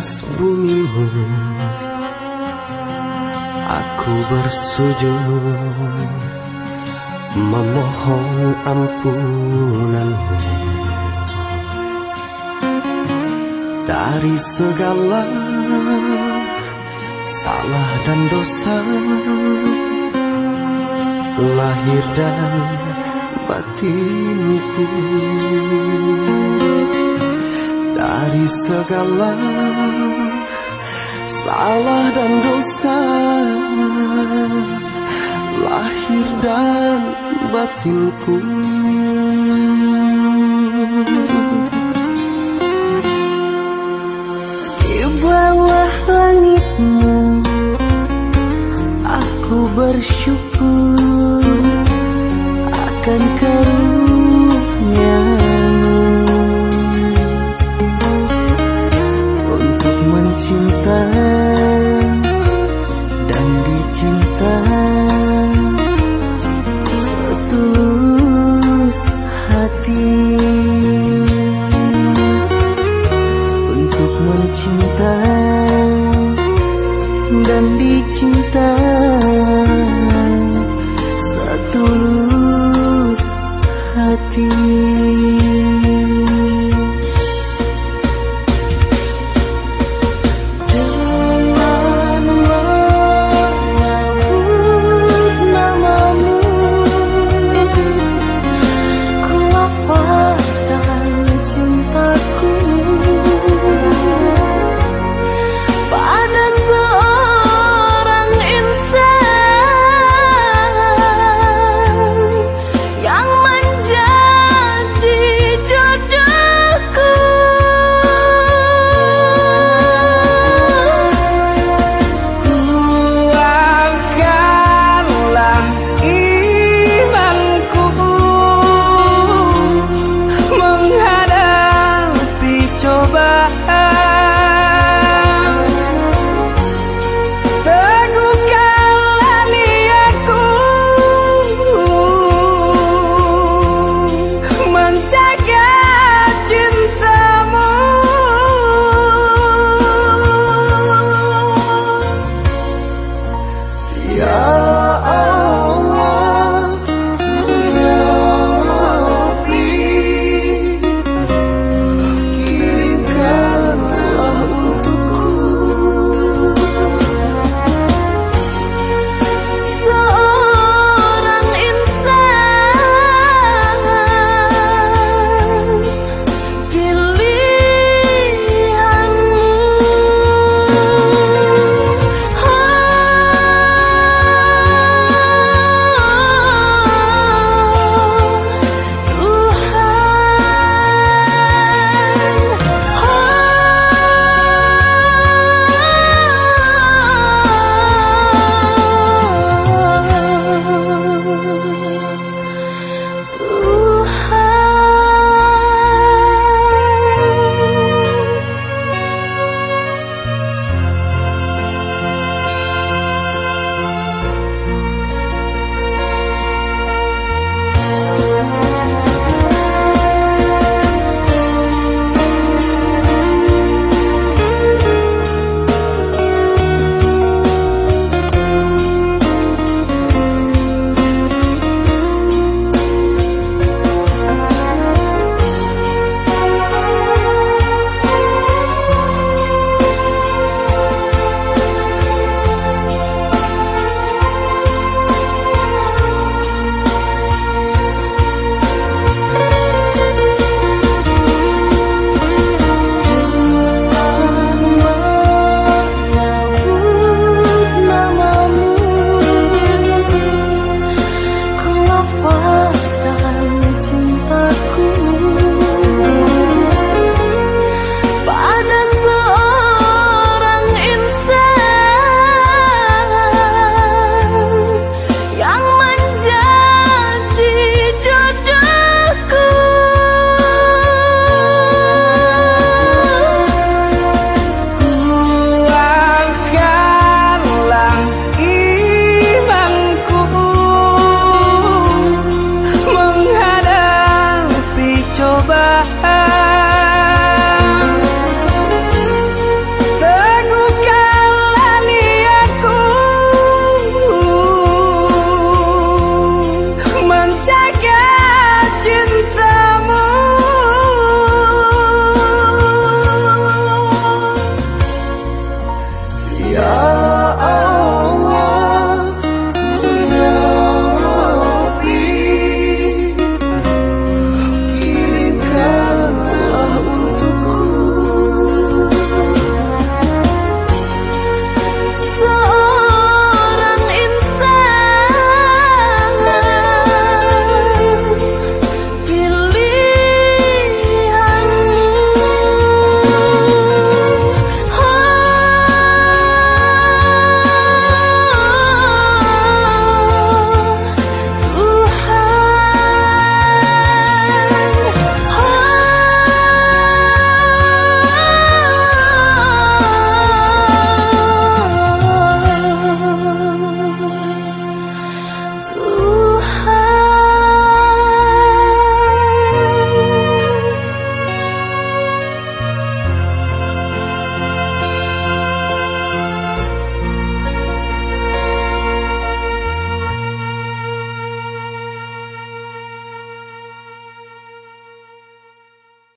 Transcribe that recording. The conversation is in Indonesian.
sumimu Aku bersujud Memohon ampunanmu. Dari segala salah dan dosa Lahir dan batinku dari segala salah dan dosa lahir dan batinku. Di bawah langitmu aku bersyukur akan karunia mencinta dan dicinta bahagia